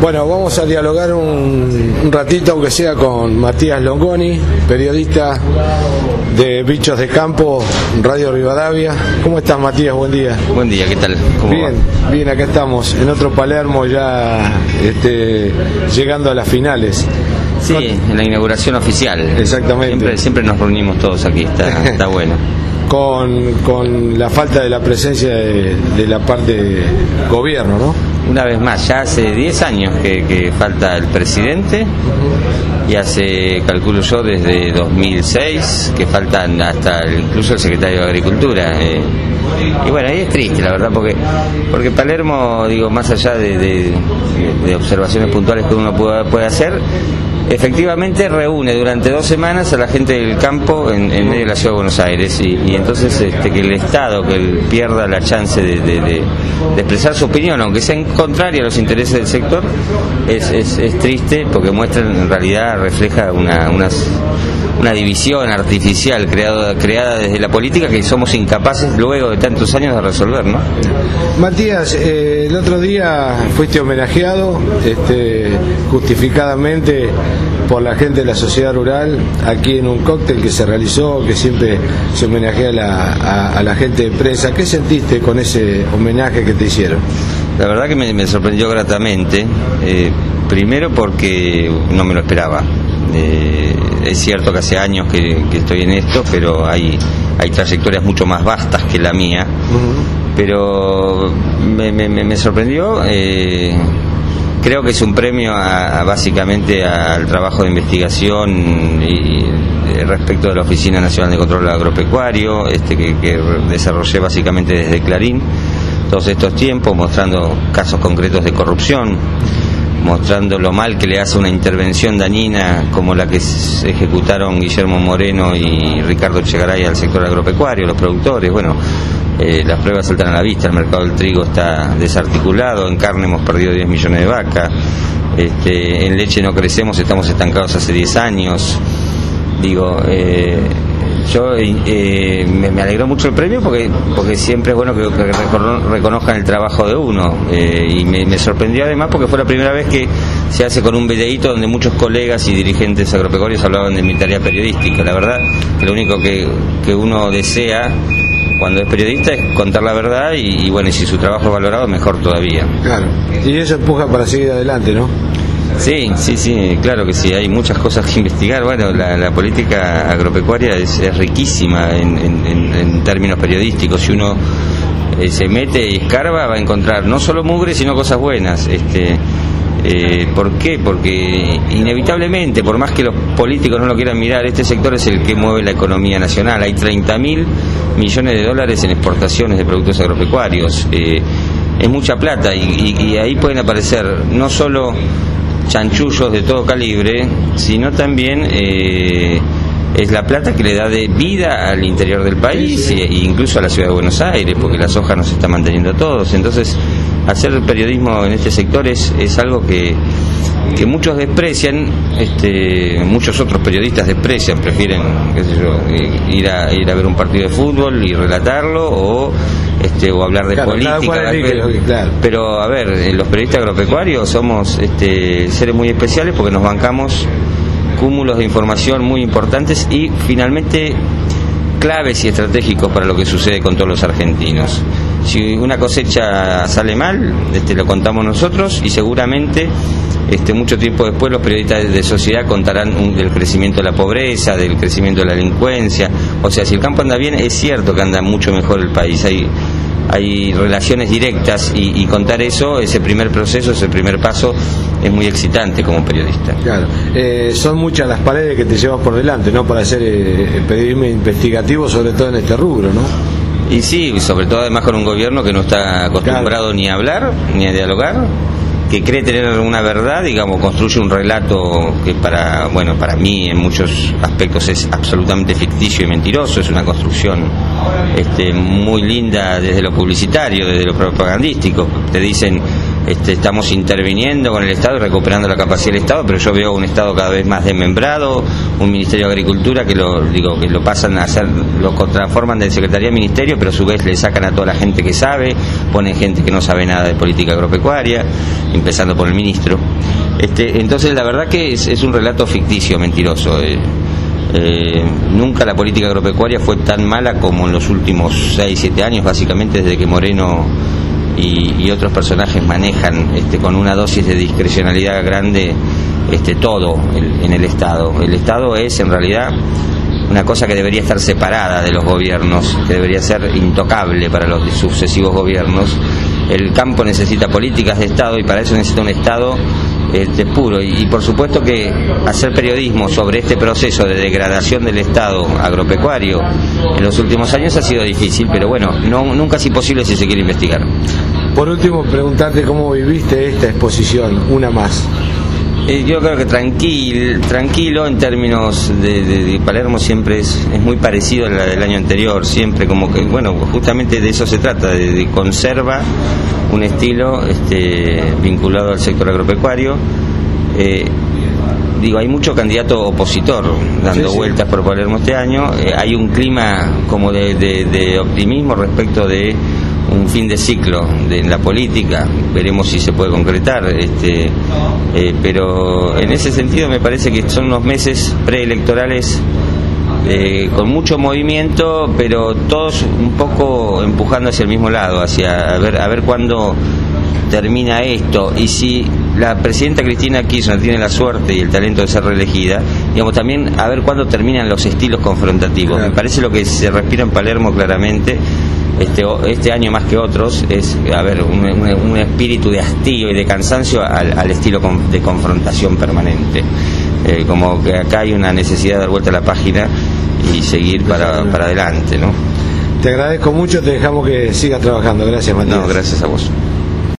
Bueno, vamos a dialogar un, un, ratito, aunque sea con Matías Longoni, periodista de Bichos de Campo, Radio Rivadavia. ¿Cómo estás, Matías? Buen día. Buen día, ¿qué tal? ¿Cómo bien, va? bien, acá estamos, en otro Palermo ya este, llegando a las finales. Sí, en la inauguración oficial. Exactamente. Siempre, siempre nos reunimos todos aquí, está, está bueno. Con, con, la falta de la presencia de, de, la parte gobierno, ¿no? Una vez más, ya hace 10 años que, que, falta el presidente y hace, calculo yo, desde 2006 que faltan hasta incluso el secretario de Agricultura. Eh, y bueno, ahí es triste, la verdad, porque porque Palermo, digo, más allá de observaciones puntuales que uno puede, puede hacer, efectivamente reúne durante dos semanas a la gente del campo en, medio de la ciudad de Buenos Aires y, entonces este, que el Estado que pierda la chance de, expresar su opinión, aunque sea en contraria a los intereses del sector, es, es, triste porque muestra en realidad refleja una, unas, una división artificial creado, creada desde la política que somos incapaces luego de tantos años de resolver, ¿no? Matías, eh, el otro día fuiste homenajeado este, justificadamente por la gente de la sociedad rural aquí en un cóctel que se realizó, que siempre se homenajea a la, a, a la gente de presa. ¿Qué sentiste con ese homenaje que te hicieron? La verdad que me, me sorprendió gratamente, eh, primero porque no me lo esperaba. Eh, es cierto que hace años que, que, estoy en esto, pero hay, hay trayectorias mucho más vastas que la mía. Uh -huh. Pero me, me, me sorprendió. Eh, creo que es un premio a, básicamente al trabajo de investigación y, y respecto de la Oficina Nacional de Control Agropecuario, este que desarrollé básicamente desde Clarín todos estos tiempos, mostrando casos concretos de corrupción, mostrando lo mal que le hace una intervención dañina como la que ejecutaron Guillermo Moreno y Ricardo Chegaray al sector agropecuario, los productores, bueno, eh, las pruebas saltan a la vista, el mercado del trigo está desarticulado, en carne hemos perdido 10 millones de vacas, este, en leche no crecemos, estamos estancados hace 10 años, digo, eh, yo eh, me, alegró mucho el premio porque porque siempre es bueno que, que reconozcan el trabajo de uno eh, y me, me, sorprendió además porque fue la primera vez que se hace con un videíto donde muchos colegas y dirigentes agropecuarios hablaban de mi tarea periodística. La verdad lo único que, que uno desea cuando es periodista es contar la verdad y, y bueno y si su trabajo es valorado mejor todavía. Claro. Y eso empuja para seguir adelante no Sí, sí, sí, claro que sí, hay muchas cosas que investigar. Bueno, la, política agropecuaria es, riquísima en, términos periodísticos. Si uno eh, se mete y escarba, va a encontrar no solo mugre, sino cosas buenas. Este, eh, ¿Por qué? Porque inevitablemente, por más que los políticos no lo quieran mirar, este sector es el que mueve la economía nacional. Hay 30 mil millones de dólares en exportaciones de productos agropecuarios. Eh, es mucha plata y ahí pueden aparecer no solo chanchullos de todo calibre, sino también eh, es la plata que le da de vida al interior del país e incluso a la ciudad de Buenos Aires, porque la soja nos está manteniendo a todos. Entonces, hacer periodismo en este sector es, es algo que, que muchos desprecian, este, muchos otros periodistas desprecian, prefieren qué sé yo, ir, a, ir a ver un partido de fútbol y relatarlo o este, o hablar de claro, política. Claro. pero, a ver, eh, los periodistas agropecuarios somos este, seres muy especiales porque nos bancamos cúmulos de información muy importantes y finalmente claves y estratégicos para lo que sucede con todos los argentinos. Si una cosecha sale mal, este, lo contamos nosotros y seguramente este, mucho tiempo después los periodistas de sociedad contarán un, del crecimiento de la pobreza, del crecimiento de la delincuencia. O sea, si el campo anda bien, es cierto que anda mucho mejor el país. Hay, hay relaciones directas y, contar eso, ese primer proceso, ese primer paso, es muy excitante como periodista. Claro, eh, son muchas las paredes que te llevas por delante, ¿no? Para hacer eh, periodismo investigativo, sobre todo en este rubro, ¿no? Y sí, sobre todo además con un gobierno que no está acostumbrado claro. ni a hablar, ni a dialogar, que cree tener una verdad, digamos, construye un relato que para, bueno, para mí en muchos aspectos es absolutamente ficticio y mentiroso, es una construcción este, muy linda desde lo publicitario, desde lo propagandístico. Te dicen este, estamos interviniendo con el Estado recuperando la capacidad del Estado, pero yo veo un Estado cada vez más desmembrado, un Ministerio de Agricultura que lo digo que lo pasan a hacer, lo transforman de Secretaría a Ministerio, pero a su vez le sacan a toda la gente que sabe, ponen gente que no sabe nada de política agropecuaria, empezando por el ministro. Este, entonces la verdad que es, un relato ficticio, mentiroso. Eh. Eh, nunca la política agropecuaria fue tan mala como en los últimos 6, 7 años, básicamente desde que Moreno y, otros personajes manejan este, con una dosis de discrecionalidad grande este, todo en el Estado. El Estado es en realidad una cosa que debería estar separada de los gobiernos, que debería ser intocable para los sucesivos gobiernos. El campo necesita políticas de Estado y para eso necesita un Estado este, puro. Y, por supuesto que hacer periodismo sobre este proceso de degradación del Estado agropecuario en los últimos años ha sido difícil, pero bueno, no, nunca es imposible si se quiere investigar. Por último, preguntarte cómo viviste esta exposición, una más. Eh, yo creo que tranquilo, tranquilo en términos de, Palermo siempre es, es, muy parecido a la del año anterior, siempre como que, bueno, justamente de eso se trata, de, conserva un estilo este, vinculado al sector agropecuario. Eh, digo, hay mucho candidato opositor dando vueltas por Palermo este año, eh, hay un clima como de optimismo respecto de un fin de ciclo de la política, veremos si se puede concretar, este, eh, pero en ese sentido me parece que son unos meses preelectorales eh, con mucho movimiento, pero todos un poco empujando hacia el mismo lado, hacia a ver, a ver cuándo termina esto y si la presidenta Cristina Kirchner tiene la suerte y el talento de ser reelegida, digamos también a ver cuándo terminan los estilos confrontativos. Me parece lo que se respira en Palermo claramente este, este año más que otros es, a ver, un, espíritu de hastío y de cansancio al, estilo de confrontación permanente. Eh, como que acá hay una necesidad de dar vuelta a la página y seguir para, para adelante, ¿no? Te agradezco mucho, te dejamos que sigas trabajando. Gracias, Matías. No, gracias a vos.